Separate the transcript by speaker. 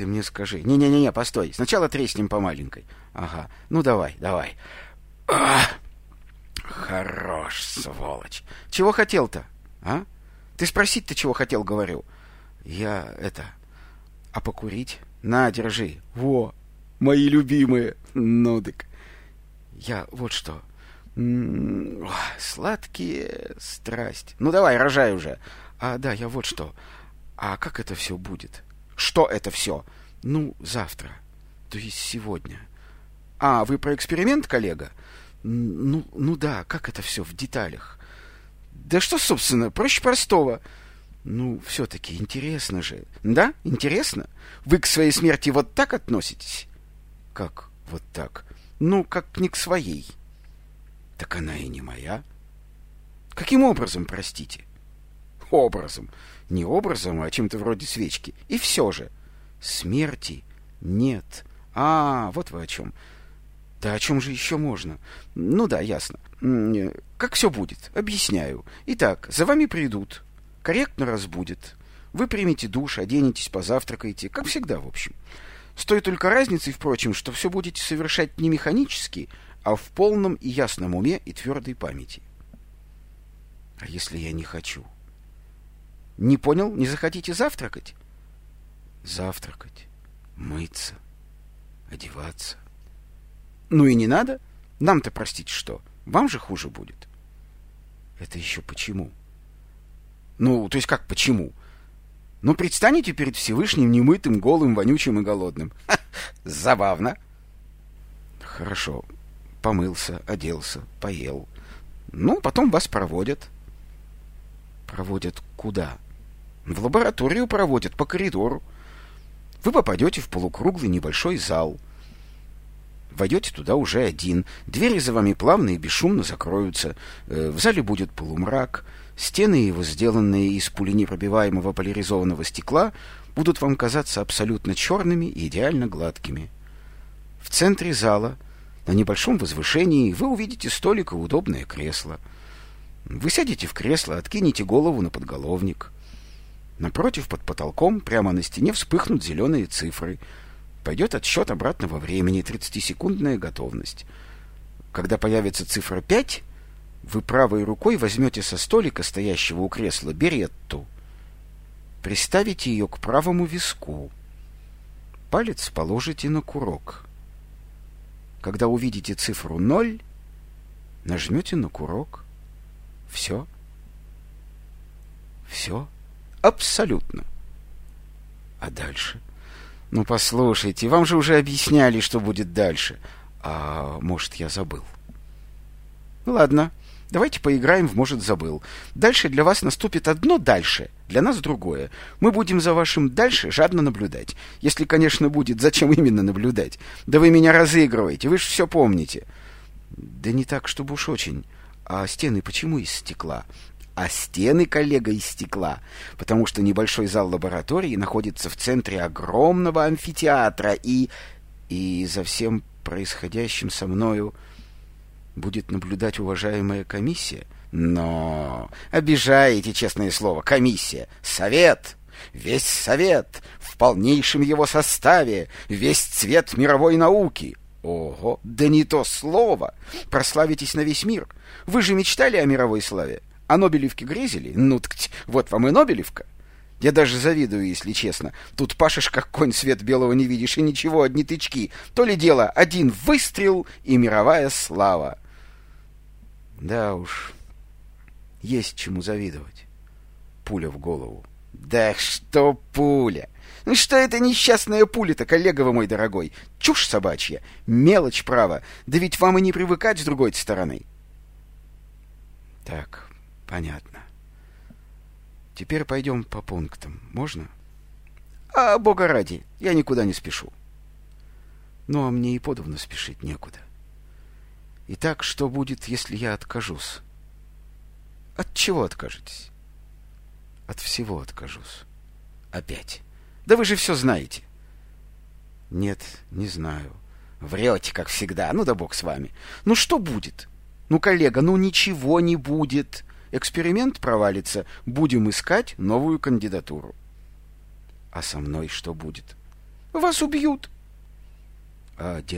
Speaker 1: ты мне скажи. Не-не-не, постой. Сначала треснем по маленькой. Ага. Ну, давай, давай. Ах! Хорош, сволочь. Чего хотел-то, а? Ты спросить-то чего хотел, говорю. Я это... А покурить? На, держи. Во, мои любимые. Ну, дык. Я вот что. М -м, сладкие страсть. Ну, давай, рожай уже. А, да, я вот что. А как это все будет? Что это все? Ну, завтра. То есть сегодня. А, вы про эксперимент, коллега? Ну, ну да, как это все в деталях? Да что, собственно, проще простого. Ну, все-таки интересно же. Да, интересно? Вы к своей смерти вот так относитесь? Как вот так? Ну, как не к своей. Так она и не моя. Каким образом, простите? Образом. Не образом, а чем-то вроде свечки. И все же. Смерти нет. А, вот вы о чем. Да о чем же еще можно? Ну да, ясно. Как все будет? Объясняю. Итак, за вами придут. Корректно разбудят. Вы примете душ, оденетесь, позавтракаете. Как всегда, в общем. С той только разницей, впрочем, что все будете совершать не механически, а в полном и ясном уме и твердой памяти. А если я не хочу? Не понял? Не захотите завтракать? Завтракать, мыться, одеваться. Ну и не надо. Нам-то, простите, что? Вам же хуже будет. Это еще почему? Ну, то есть как почему? Ну, предстанете перед Всевышним немытым, голым, вонючим и голодным. Ха, забавно. Хорошо. Помылся, оделся, поел. Ну, потом вас проводят. Проводят куда? В лабораторию проводят, по коридору. Вы попадете в полукруглый небольшой зал — Войдете туда уже один. Двери за вами плавно и бесшумно закроются. Э, в зале будет полумрак. Стены его, сделанные из пуленепробиваемого поляризованного стекла, будут вам казаться абсолютно черными и идеально гладкими. В центре зала, на небольшом возвышении, вы увидите столик и удобное кресло. Вы сядете в кресло, откинете голову на подголовник. Напротив, под потолком, прямо на стене, вспыхнут зеленые цифры — Пойдет отсчет обратного времени, 30-секундная готовность. Когда появится цифра 5, вы правой рукой возьмете со столика, стоящего у кресла, беретту. Приставите ее к правому виску. Палец положите на курок. Когда увидите цифру 0, нажмете на курок. Все. Все. Абсолютно. А дальше? Ну, послушайте, вам же уже объясняли, что будет дальше. А может, я забыл? Ну, ладно, давайте поиграем в «Может, забыл». Дальше для вас наступит одно дальше, для нас другое. Мы будем за вашим дальше жадно наблюдать. Если, конечно, будет, зачем именно наблюдать? Да вы меня разыгрываете, вы же все помните. Да не так, чтобы уж очень. А стены почему из стекла? А стены, коллега, из стекла, потому что небольшой зал лаборатории находится в центре огромного амфитеатра, и... и за всем происходящим со мною будет наблюдать уважаемая комиссия. Но обижаете, честное слово, комиссия, совет, весь совет в полнейшем его составе, весь цвет мировой науки. Ого, да не то слово! Прославитесь на весь мир. Вы же мечтали о мировой славе? О Нобелевке грезили? Ну, так вот вам и Нобелевка. Я даже завидую, если честно. Тут пашешь, как конь, свет белого не видишь, и ничего, одни тычки. То ли дело, один выстрел и мировая слава. Да уж, есть чему завидовать. Пуля в голову. Да что пуля! Ну что это несчастная пуля-то, коллега вы мой дорогой? Чушь собачья, мелочь, право. Да ведь вам и не привыкать с другой стороны. Так, Понятно. Теперь пойдем по пунктам. Можно? А, бога ради, я никуда не спешу. Ну, а мне и подавно спешить некуда. Итак, что будет, если я откажусь? От чего откажетесь? От всего откажусь. Опять. Да вы же все знаете. Нет, не знаю. Врете, как всегда. Ну да бог с вами. Ну что будет? Ну, коллега, ну ничего не будет. Эксперимент провалится, будем искать новую кандидатуру. А со мной что будет? Вас убьют. А